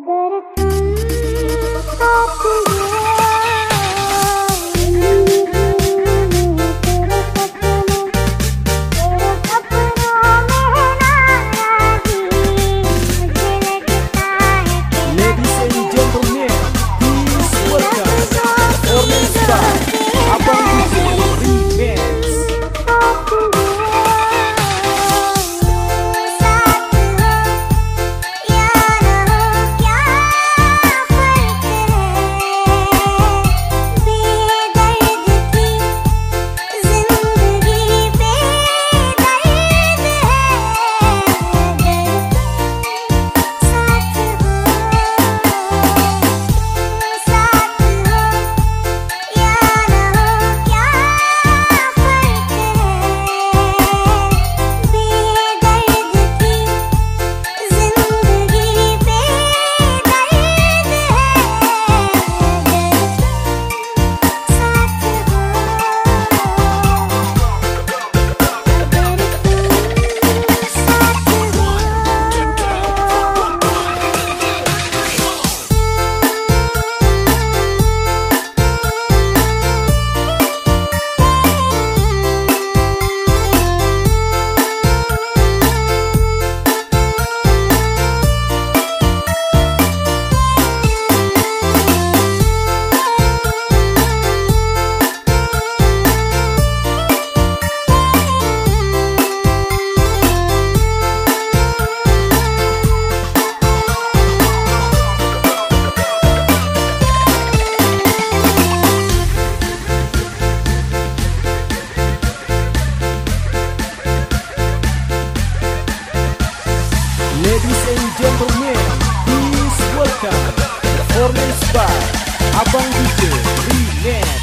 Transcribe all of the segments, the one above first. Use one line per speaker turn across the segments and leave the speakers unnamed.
अगर तुम
Morning by Abang DJ Remix.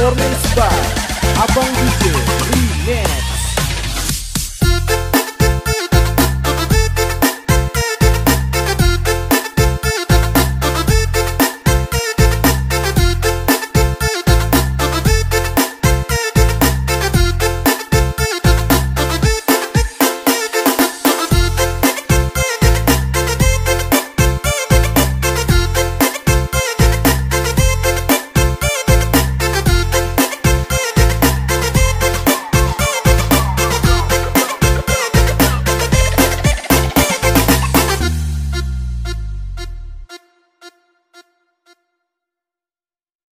Morning Star, a banda